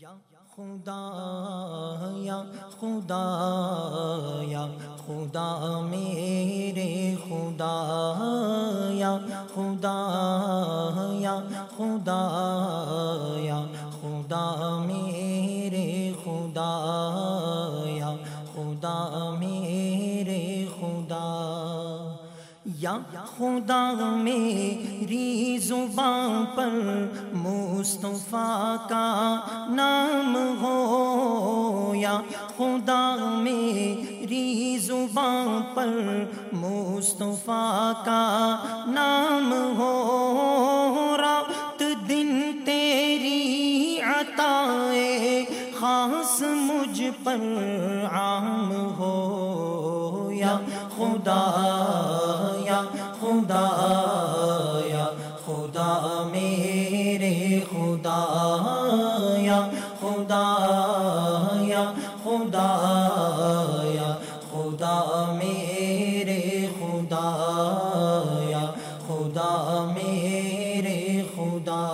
یا خدا یا خدا یا خدا میرے خدا، یا خدا یا خدا یا خدا میرے خدا، یا خدا میرے خدا۔ یا خدا میری زبان پر مصطفیٰ کا نام ہو، یا خدا میری زبان پر مصطفیٰ کا نام ہو۔ رات دن تیری عطائے خاص مجھ پر عام ہو۔ یا خدا یا خدا یا خدا میرے خدا یا خدا یا خدا یا خدا میرے خدا یا خدا میرے، خدا۔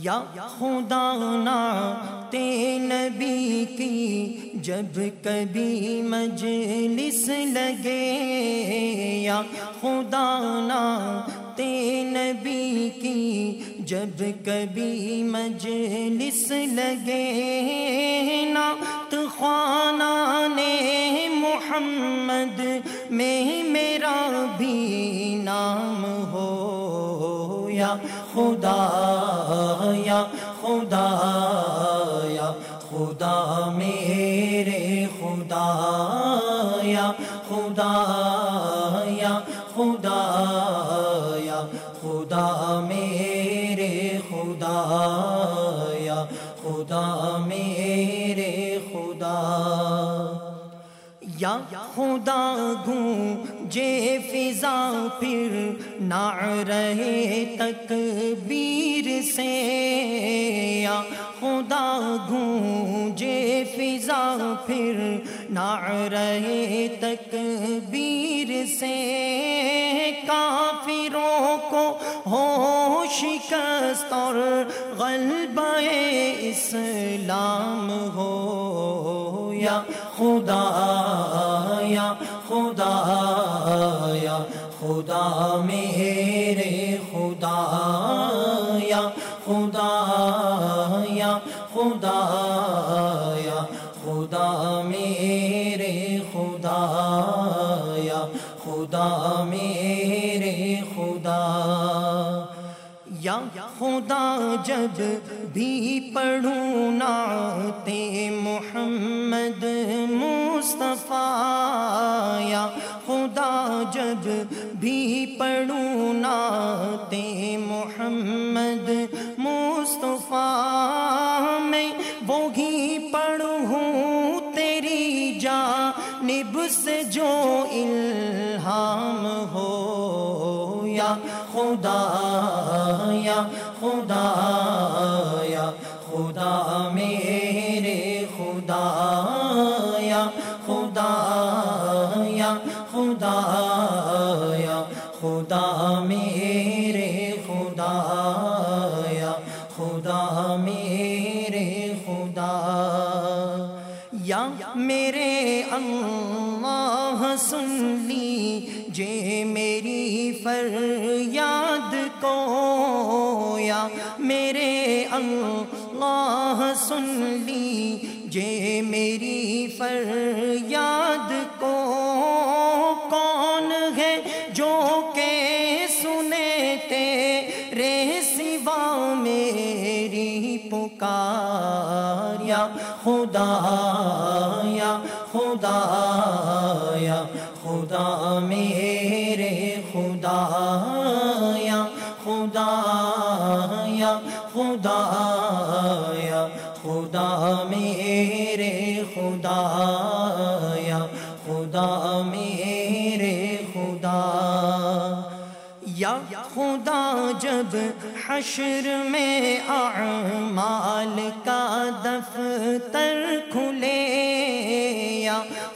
یا خدا نا تے نبی کی جب کبھی مجلس لگے یا خدا نا نبی کی، جب کبھی مجلس لگے نا تو خانہ نے محمد میں میرا بھی نام ہو، یا خدا یا خدا۔ خدا میرے خدا یا خدا یا خدا یا خدا میرے خدا یا خدا میرے خدا یا خدا گوں جے فضا پھر نہ رہے تکبیر سے۔ یا خدا گوں جے فضا پھر نہ رہے تک سے کافروں کو ہو شکست اور غلبہ اسلام ہو یا خدا یا خدا یا خدا، میرے خدا یا خدا یا خدا یا خدا میرے خدا یا خدا میرے، خدا۔ یا خدا، جب بھی پڑھوں ناتے محمد مصطفیٰ۔ یا خدا، جب بھی پڑھوں ناتے محمد پڑھوں تیری جانب سے جو الہام ہو، یا خدا یا خدا یا خدا میرے خدا، یا خدا یا خدا یا خدا میرے اللہ سن لی جے میری فریاد کو، یا میرے اللہ سن لی جے میری فریاد کو، کون ہے جو کہ سنے تیرے سوا میری پکار، یا خدا، یا خدا یا خدا میرے خدا یا خدا یا خدا یا خدا میرے خدا یا خدا میرے خدا یا خدا، جب حشر میں اعمال کا دفتر کھلے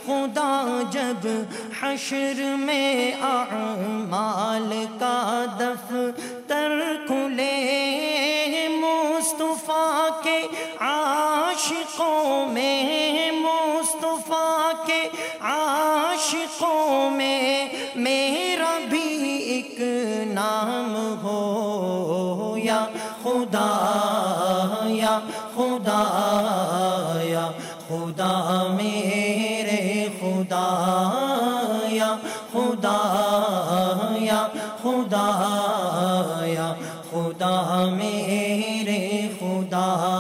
خدا جب حشر میں اعمال کا دفتر کھلے، مصطفیٰ کے عاشقوں میں، مصطفیٰ کے عاشقوں میں میرا بھی ایک نام ہو، یا خدا یا خدا۔ خدا میرے خدا یا خدا یا خدا یا خدا میرے خدا